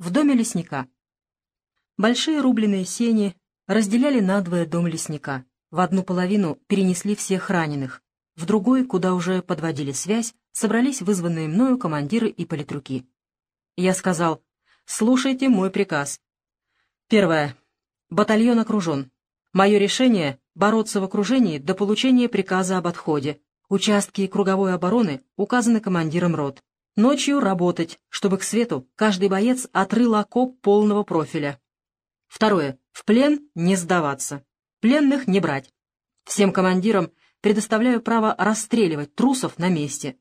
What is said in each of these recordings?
в доме лесника. Большие рубленые сени разделяли надвое дом лесника. В одну половину перенесли всех раненых, в другой, куда уже подводили связь, собрались вызванные мною командиры и политруки. Я сказал, слушайте мой приказ. Первое. Батальон окружен. Мое решение — бороться в окружении до получения приказа об отходе. Участки круговой обороны указаны командиром рот. Ночью работать, чтобы к свету каждый боец отрыл окоп полного профиля. Второе. В плен не сдаваться. Пленных не брать. Всем командирам предоставляю право расстреливать трусов на месте.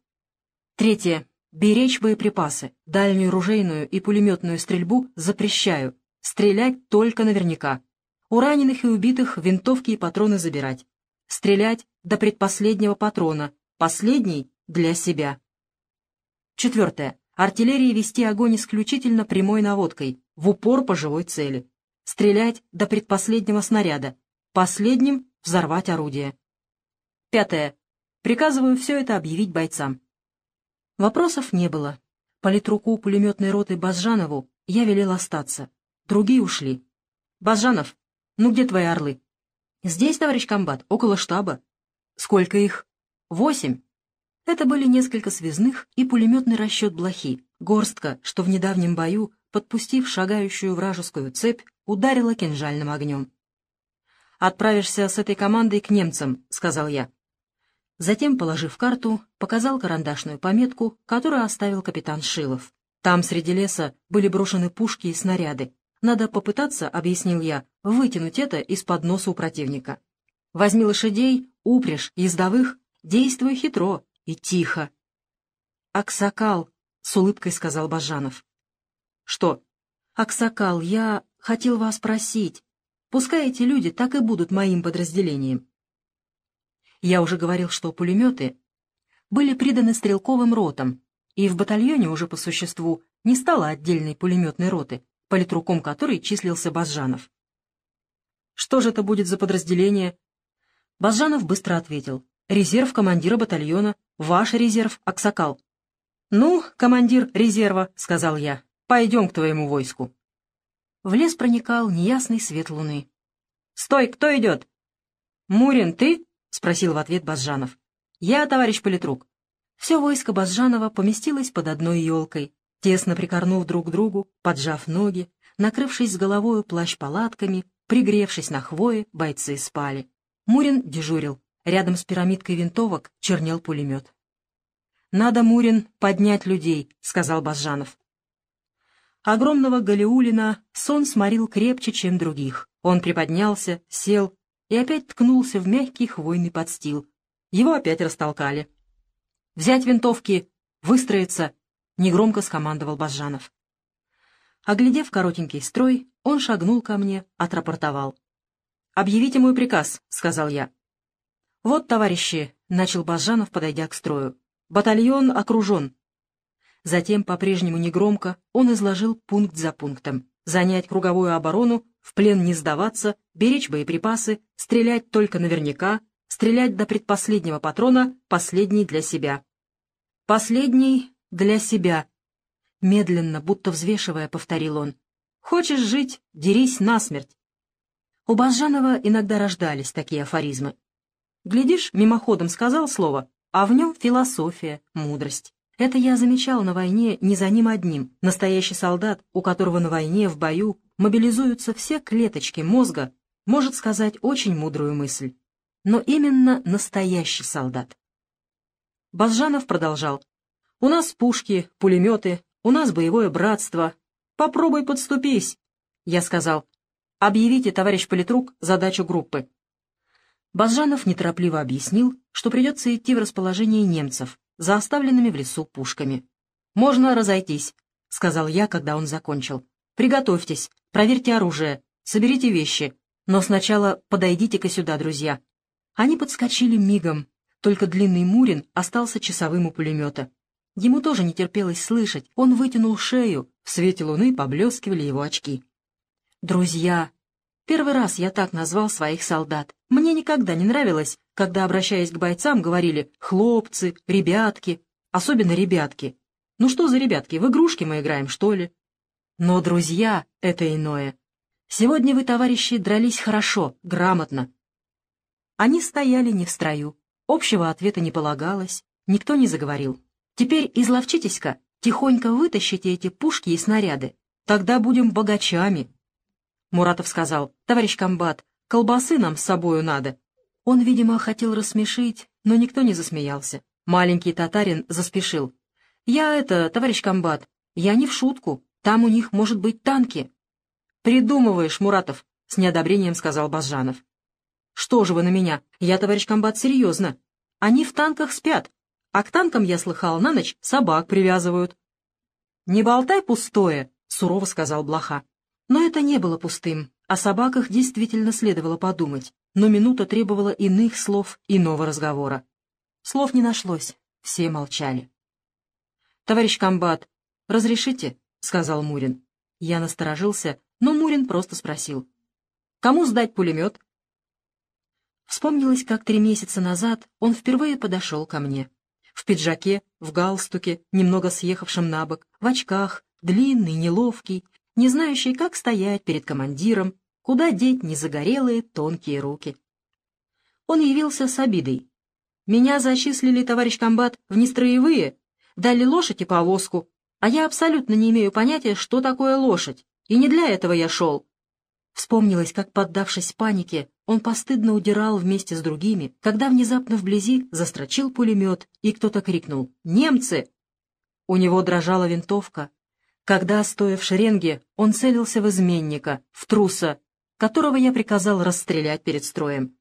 Третье. Беречь боеприпасы. Дальнюю ружейную и пулеметную стрельбу запрещаю. Стрелять только наверняка. У раненых и убитых винтовки и патроны забирать. Стрелять до предпоследнего патрона. Последний — для себя. Четвертое. Артиллерии вести огонь исключительно прямой наводкой, в упор по живой цели стрелять до предпоследнего снаряда, последним — взорвать орудие. Пятое. Приказываю все это объявить бойцам. Вопросов не было. Политруку пулеметной роты Базжанову я велел остаться. Другие ушли. «Базжанов, ну где твои орлы?» «Здесь, товарищ комбат, около штаба». «Сколько их?» «Восемь». Это были несколько связных и пулеметный расчет блохи, горстка, что в недавнем бою, подпустив шагающую вражескую цепь, ударила кинжальным огнем. «Отправишься с этой командой к немцам», — сказал я. Затем, положив карту, показал карандашную пометку, которую оставил капитан Шилов. Там среди леса были брошены пушки и снаряды. Надо попытаться, — объяснил я, — вытянуть это из-под носа у противника. Возьми лошадей, упряжь, ездовых, действуй хитро и тихо. «Аксакал», — с улыбкой сказал Бажанов. «Что?» «Аксакал, я хотел вас просить. Пускай эти люди так и будут моим подразделением. Я уже говорил, что пулеметы были приданы стрелковым ротам, и в батальоне уже по существу не стало отдельной пулеметной роты, политруком которой числился Базжанов. «Что же это будет за подразделение?» Базжанов быстро ответил. «Резерв командира батальона, ваш резерв, Аксакал». «Ну, командир резерва», — сказал я, — «пойдем к твоему войску». В лес проникал неясный свет луны. «Стой, кто идет?» «Мурин, ты?» — спросил в ответ Базжанов. «Я, товарищ политрук». Все войско Базжанова поместилось под одной елкой, тесно прикорнув друг к другу, поджав ноги, накрывшись с головою плащ-палатками, пригревшись на хвое, бойцы спали. Мурин дежурил. Рядом с пирамидкой винтовок чернел пулемет. «Надо, Мурин, поднять людей», — сказал Базжанов. Огромного Галиулина сон сморил крепче, чем других. Он приподнялся, сел и опять ткнулся в мягкий хвойный подстил. Его опять растолкали. «Взять винтовки! Выстроиться!» — негромко скомандовал Бажанов. Оглядев коротенький строй, он шагнул ко мне, отрапортовал. «Объявите мой приказ», — сказал я. «Вот, товарищи», — начал Бажанов, подойдя к строю. «Батальон окружен. Затем, по-прежнему негромко, он изложил пункт за пунктом. Занять круговую оборону, в плен не сдаваться, беречь боеприпасы, стрелять только наверняка, стрелять до предпоследнего патрона, последний для себя. Последний для себя. Медленно, будто взвешивая, повторил он. Хочешь жить — дерись насмерть. У Базжанова иногда рождались такие афоризмы. Глядишь, мимоходом сказал слово, а в нем философия, мудрость. Это я замечал на войне не за ним одним. Настоящий солдат, у которого на войне, в бою, мобилизуются все клеточки мозга, может сказать очень мудрую мысль. Но именно настоящий солдат. Базжанов продолжал. «У нас пушки, пулеметы, у нас боевое братство. Попробуй подступись!» Я сказал. «Объявите, товарищ политрук, задачу группы». Базжанов неторопливо объяснил, что придется идти в расположение немцев, за оставленными в лесу пушками. «Можно разойтись», — сказал я, когда он закончил. «Приготовьтесь, проверьте оружие, соберите вещи, но сначала подойдите-ка сюда, друзья». Они подскочили мигом, только длинный Мурин остался часовым у пулемета. Ему тоже не терпелось слышать, он вытянул шею, в свете луны поблескивали его очки. «Друзья!» Первый раз я так назвал своих солдат. Мне никогда не нравилось, когда, обращаясь к бойцам, говорили «хлопцы», «ребятки», особенно «ребятки». Ну что за ребятки, в игрушки мы играем, что ли? Но друзья — это иное. Сегодня вы, товарищи, дрались хорошо, грамотно. Они стояли не в строю. Общего ответа не полагалось, никто не заговорил. Теперь изловчитесь-ка, тихонько вытащите эти пушки и снаряды. Тогда будем богачами. Муратов сказал, товарищ комбат, колбасы нам с собою надо. Он, видимо, хотел рассмешить, но никто не засмеялся. Маленький татарин заспешил. «Я это, товарищ комбат, я не в шутку. Там у них, может быть, танки». «Придумываешь, Муратов», — с неодобрением сказал Базжанов. «Что же вы на меня? Я, товарищ комбат, серьезно. Они в танках спят, а к танкам, я слыхал, на ночь собак привязывают». «Не болтай пустое», — сурово сказал Блоха. Но это не было пустым. О собаках действительно следовало подумать, но минута требовала иных слов, иного разговора. Слов не нашлось, все молчали. «Товарищ комбат, разрешите?» — сказал Мурин. Я насторожился, но Мурин просто спросил. «Кому сдать пулемет?» Вспомнилось, как три месяца назад он впервые подошел ко мне. В пиджаке, в галстуке, немного съехавшем на бок, в очках, длинный, неловкий, не знающий, как стоять перед командиром, куда деть незагорелые тонкие руки. Он явился с обидой. «Меня зачислили, товарищ комбат, в нестроевые, дали лошадь и повозку, а я абсолютно не имею понятия, что такое лошадь, и не для этого я шел. Вспомнилось, как, поддавшись панике, он постыдно удирал вместе с другими, когда внезапно вблизи застрочил пулемет, и кто-то крикнул «Немцы!». У него дрожала винтовка. Когда, стоя в шеренге, он целился в изменника, в труса, которого я приказал расстрелять перед строем.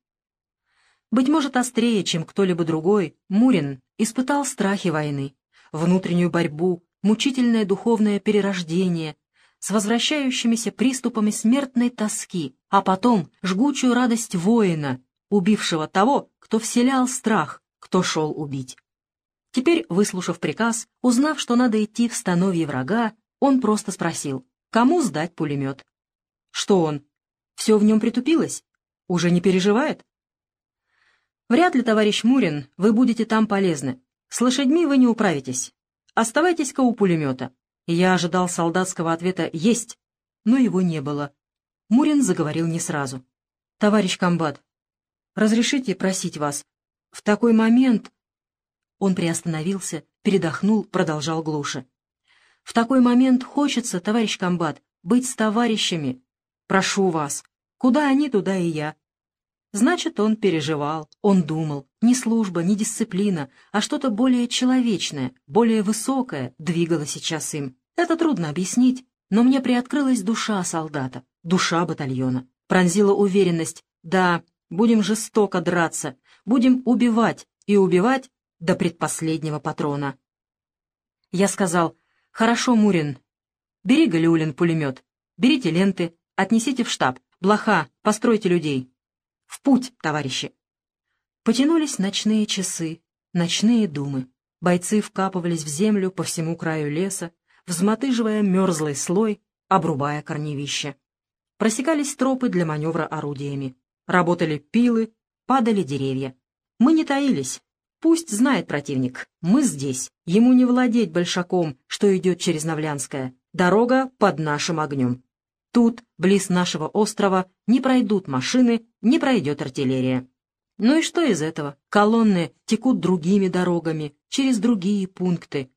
Быть может, острее, чем кто-либо другой, Мурин испытал страхи войны, внутреннюю борьбу, мучительное духовное перерождение, с возвращающимися приступами смертной тоски, а потом жгучую радость воина, убившего того, кто вселял страх, кто шел убить. Теперь, выслушав приказ, узнав, что надо идти в становье врага, он просто спросил, кому сдать пулемет. Что он? Все в нем притупилось? Уже не переживает? Вряд ли, товарищ Мурин, вы будете там полезны. С лошадьми вы не управитесь. Оставайтесь-ка у пулемета. Я ожидал солдатского ответа «Есть», но его не было. Мурин заговорил не сразу. «Товарищ комбат, разрешите просить вас, в такой момент...» Он приостановился, передохнул, продолжал глуше. «В такой момент хочется, товарищ комбат, быть с товарищами. Прошу вас. Куда они, туда и я. Значит, он переживал, он думал. Ни служба, ни дисциплина, а что-то более человечное, более высокое двигало сейчас им. Это трудно объяснить, но мне приоткрылась душа солдата, душа батальона. Пронзила уверенность. Да, будем жестоко драться, будем убивать и убивать до предпоследнего патрона. Я сказал, хорошо, Мурин, бери, Галиулин, пулемет, берите ленты, отнесите в штаб, блоха, постройте людей. В путь, товарищи! Потянулись ночные часы, ночные думы. Бойцы вкапывались в землю по всему краю леса, взмотыживая мерзлый слой, обрубая корневища. Просекались тропы для маневра орудиями. Работали пилы, падали деревья. Мы не таились. Пусть знает противник, мы здесь. Ему не владеть большаком, что идет через Новлянское. Дорога под нашим огнем. Тут, близ нашего острова, не пройдут машины, не пройдет артиллерия. Ну и что из этого? Колонны текут другими дорогами, через другие пункты.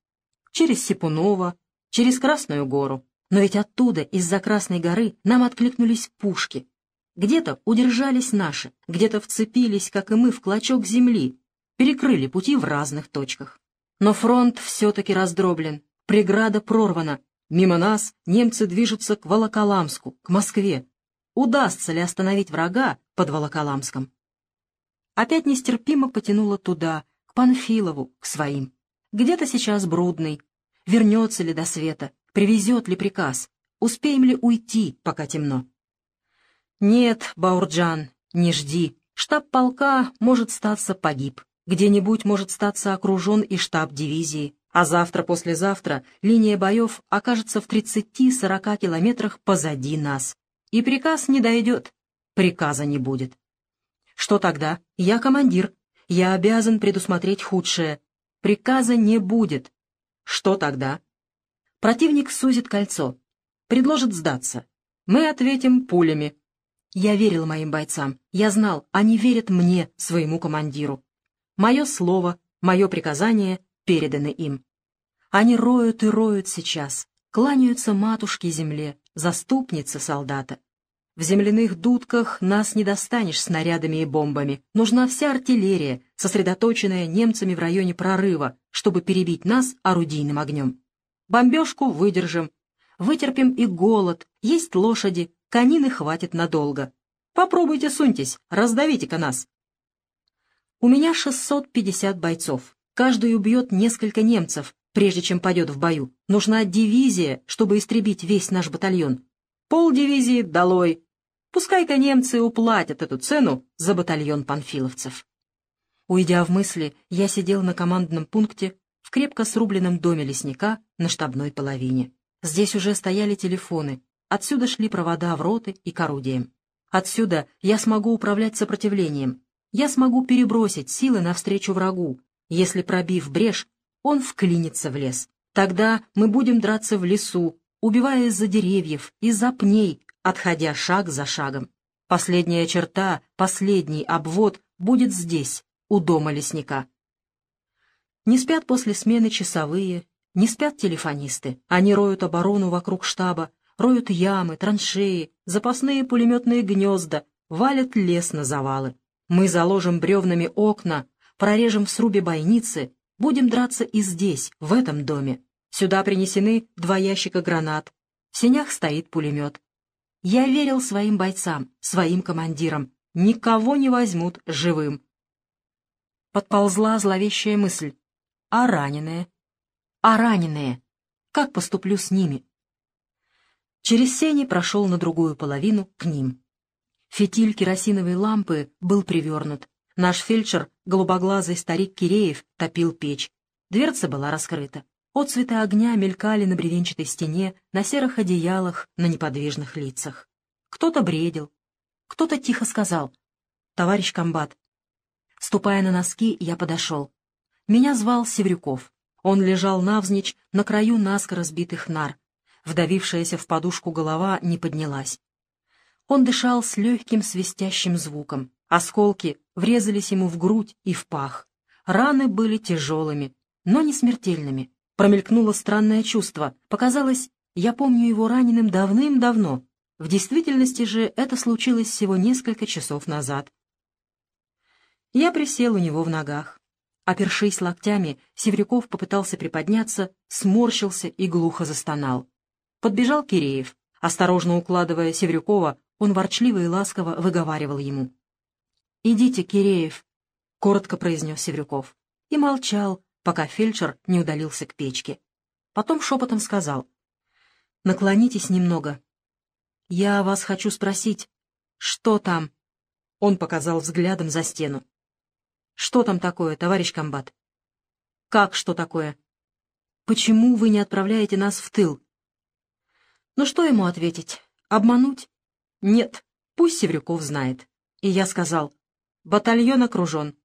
Через Сипунова, через Красную гору. Но ведь оттуда, из-за Красной горы, нам откликнулись пушки. Где-то удержались наши, где-то вцепились, как и мы, в клочок земли, перекрыли пути в разных точках. Но фронт все-таки раздроблен, преграда прорвана. Мимо нас немцы движутся к Волоколамску, к Москве. Удастся ли остановить врага под Волоколамском? опять нестерпимо потянуло туда, к Панфилову, к своим. Где-то сейчас Брудный. Вернется ли до света? Привезет ли приказ? Успеем ли уйти, пока темно? Нет, Баурджан, не жди. Штаб полка, может статься, погиб. Где-нибудь может статься окружен и штаб дивизии. А завтра-послезавтра линия боев окажется в 30-40 километрах позади нас. И приказ не дойдет, приказа не будет. Что тогда? Я командир. Я обязан предусмотреть худшее. Приказа не будет. Что тогда? Противник сузит кольцо. предложит сдаться. Мы ответим пулями. Я верил моим бойцам. Я знал, они верят мне, своему командиру. Мое слово, мое приказание переданы им. Они роют и роют сейчас, кланяются матушке земле, заступнице солдата. В земляных дудках нас не достанешь снарядами и бомбами. Нужна вся артиллерия, сосредоточенная немцами в районе прорыва, чтобы перебить нас орудийным огнем. Бомбежку выдержим. Вытерпим и голод, есть лошади, конины хватит надолго. Попробуйте суньтесь, раздавите-ка нас. У меня 650 бойцов. Каждый убьет несколько немцев, прежде чем пойдет в бою. Нужна дивизия, чтобы истребить весь наш батальон. Пол дивизии долой. Пускай-ка немцы уплатят эту цену за батальон панфиловцев. Уйдя в мысли, я сидел на командном пункте в крепко срубленном доме лесника на штабной половине. Здесь уже стояли телефоны, отсюда шли провода в роты и к орудиям. Отсюда я смогу управлять сопротивлением, я смогу перебросить силы навстречу врагу, если, пробив брешь, он вклинится в лес. Тогда мы будем драться в лесу, убивая из-за деревьев, из-за пней, отходя шаг за шагом. Последняя черта, последний обвод будет здесь, у дома лесника. Не спят после смены часовые, не спят телефонисты. Они роют оборону вокруг штаба, роют ямы, траншеи, запасные пулеметные гнезда, валят лес на завалы. Мы заложим бревнами окна, прорежем в срубе бойницы, будем драться и здесь, в этом доме. Сюда принесены два ящика гранат. В сенях стоит пулемет. Я верил своим бойцам, своим командирам. Никого не возьмут живым. Подползла зловещая мысль. А раненые? А раненые? Как поступлю с ними? Через сени прошел на другую половину к ним. Фитиль керосиновой лампы был привернут. Наш фельдшер, голубоглазый старик Киреев, топил печь. Дверца была раскрыта. Отцветы огня мелькали на бревенчатой стене, на серых одеялах, на неподвижных лицах. Кто-то бредил, кто-то тихо сказал «Товарищ комбат». Ступая на носки, я подошел. Меня звал Севрюков. Он лежал навзничь на краю наскоро сбитых нар. Вдавившаяся в подушку голова не поднялась. Он дышал с легким свистящим звуком. Осколки врезались ему в грудь и в пах. Раны были тяжелыми, но не смертельными. Промелькнуло странное чувство. Показалось, я помню его раненым давным-давно. В действительности же это случилось всего несколько часов назад. Я присел у него в ногах. Опершись локтями, Севрюков попытался приподняться, сморщился и глухо застонал. Подбежал Киреев. Осторожно укладывая Севрюкова, он ворчливо и ласково выговаривал ему. «Идите, Киреев», — коротко произнес Севрюков. И молчал, пока фельдшер не удалился к печке. Потом шепотом сказал. «Наклонитесь немного. Я вас хочу спросить, что там?» Он показал взглядом за стену. Что там такое, товарищ комбат? Как что такое? Почему вы не отправляете нас в тыл? Ну что ему ответить? Обмануть? Нет, пусть Севрюков знает. И я сказал, батальон окружен.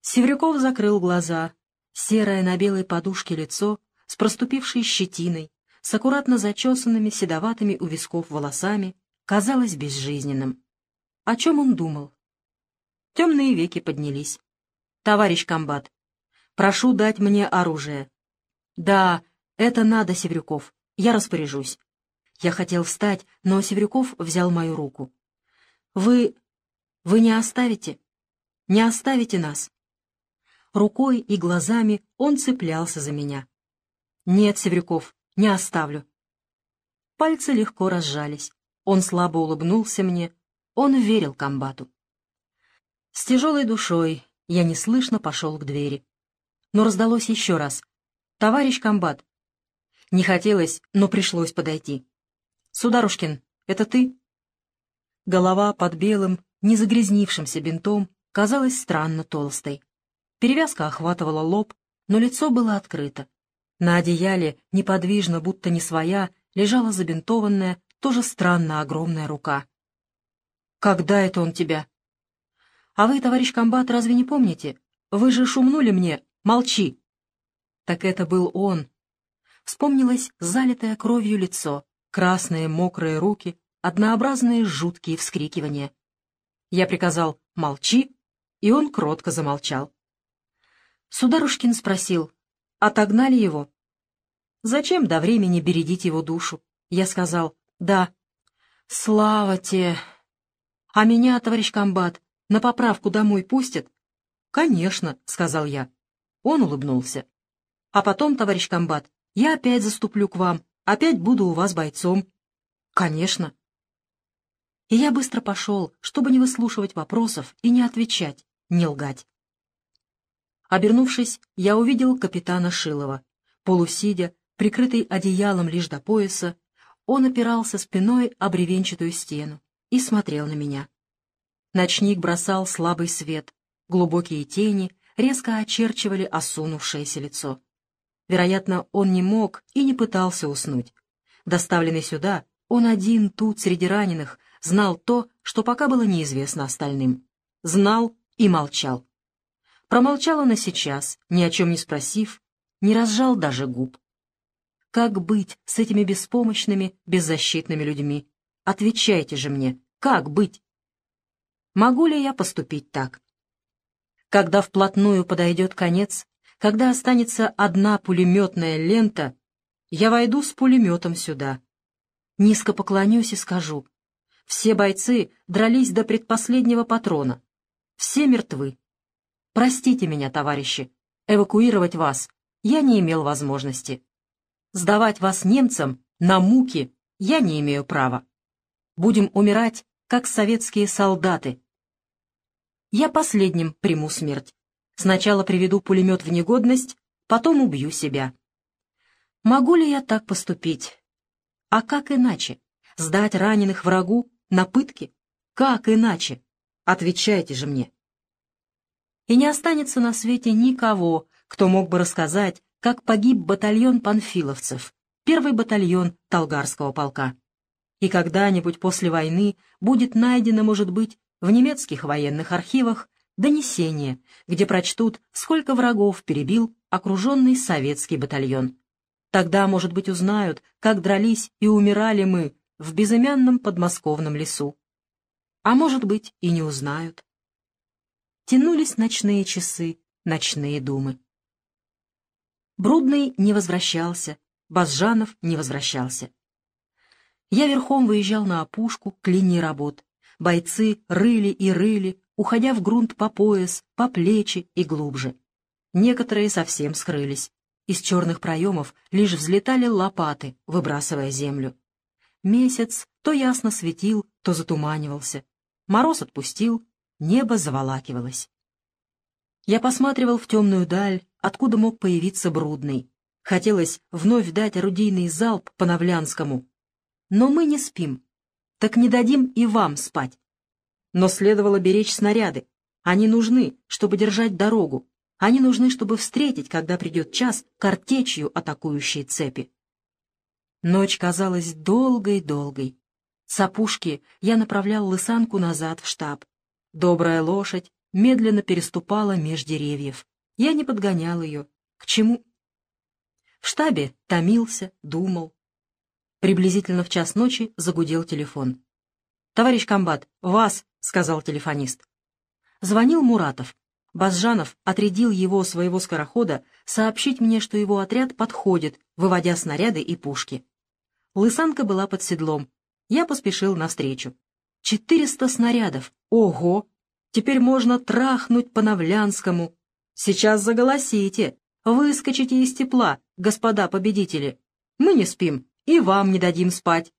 Севрюков закрыл глаза, серое на белой подушке лицо с проступившей щетиной, с аккуратно зачесанными седоватыми у висков волосами, казалось безжизненным. О чем он думал? Темные веки поднялись. «Товарищ комбат, прошу дать мне оружие». «Да, это надо, Севрюков. Я распоряжусь». Я хотел встать, но Севрюков взял мою руку. «Вы... вы не оставите? Не оставите нас?» Рукой и глазами он цеплялся за меня. «Нет, Севрюков, не оставлю». Пальцы легко разжались. Он слабо улыбнулся мне. Он верил комбату. С тяжелой душой я неслышно пошел к двери. Но раздалось еще раз. «Товарищ комбат!» Не хотелось, но пришлось подойти. «Сударушкин, это ты?» Голова под белым, не загрязнившимся бинтом казалась странно толстой. Перевязка охватывала лоб, но лицо было открыто. На одеяле, неподвижно, будто не своя, лежала забинтованная, тоже странно огромная рука. «Когда это он тебя?» «А вы, товарищ комбат, разве не помните? Вы же шумнули мне. Молчи!» Так это был он. Вспомнилось залитое кровью лицо, красные мокрые руки, однообразные жуткие вскрикивания. Я приказал «молчи», и он кротко замолчал. Сударушкин спросил, отогнали его? Зачем до времени бередить его душу? Я сказал, да. Слава те! А меня, товарищ комбат, на поправку домой пустят? Конечно, сказал я. Он улыбнулся. А потом, товарищ комбат, я опять заступлю к вам, опять буду у вас бойцом. Конечно. И я быстро пошел, чтобы не выслушивать вопросов и не отвечать, не лгать. Обернувшись, я увидел капитана Шилова. Полусидя, прикрытый одеялом лишь до пояса, он опирался спиной о бревенчатую стену и смотрел на меня. Ночник бросал слабый свет, глубокие тени резко очерчивали осунувшееся лицо. Вероятно, он не мог и не пытался уснуть. Доставленный сюда, он один тут, среди раненых, знал то, что пока было неизвестно остальным. Знал и молчал. Промолчал он и сейчас, ни о чем не спросив, не разжал даже губ. Как быть с этими беспомощными, беззащитными людьми? Отвечайте же мне, как быть? Могу ли я поступить так? Когда вплотную подойдет конец, когда останется одна пулеметная лента, я войду с пулеметом сюда. Низко поклонюсь и скажу. Все бойцы дрались до предпоследнего патрона. Все мертвы. Простите меня, товарищи, эвакуировать вас я не имел возможности. Сдавать вас немцам на муки я не имею права. Будем умирать, как советские солдаты. Я последним приму смерть. Сначала приведу пулемет в негодность, потом убью себя. Могу ли я так поступить? А как иначе? Сдать раненых врагу на пытки? Как иначе? Отвечайте же мне и не останется на свете никого, кто мог бы рассказать, как погиб батальон панфиловцев, первый батальон Талгарского полка. И когда-нибудь после войны будет найдено, может быть, в немецких военных архивах донесение, где прочтут, сколько врагов перебил окруженный советский батальон. Тогда, может быть, узнают, как дрались и умирали мы в безымянном подмосковном лесу. А может быть, и не узнают тянулись ночные часы, ночные думы. Брудный не возвращался, Базжанов не возвращался. Я верхом выезжал на опушку к линии работ. Бойцы рыли и рыли, уходя в грунт по пояс, по плечи и глубже. Некоторые совсем скрылись. Из черных проемов лишь взлетали лопаты, выбрасывая землю. Месяц то ясно светил, то затуманивался. Мороз отпустил, Небо заволакивалось. Я посматривал в темную даль, откуда мог появиться Брудный. Хотелось вновь дать орудийный залп по Навлянскому. Но мы не спим. Так не дадим и вам спать. Но следовало беречь снаряды. Они нужны, чтобы держать дорогу. Они нужны, чтобы встретить, когда придет час, картечью атакующей цепи. Ночь казалась долгой-долгой. С опушки я направлял лысанку назад в штаб. Добрая лошадь медленно переступала меж деревьев. Я не подгонял ее. К чему? В штабе томился, думал. Приблизительно в час ночи загудел телефон. «Товарищ комбат, вас!» — сказал телефонист. Звонил Муратов. Базжанов отрядил его, своего скорохода, сообщить мне, что его отряд подходит, выводя снаряды и пушки. Лысанка была под седлом. Я поспешил навстречу. Четыреста снарядов. Ого! Теперь можно трахнуть по Навлянскому. Сейчас заголосите. Выскочите из тепла, господа победители. Мы не спим и вам не дадим спать.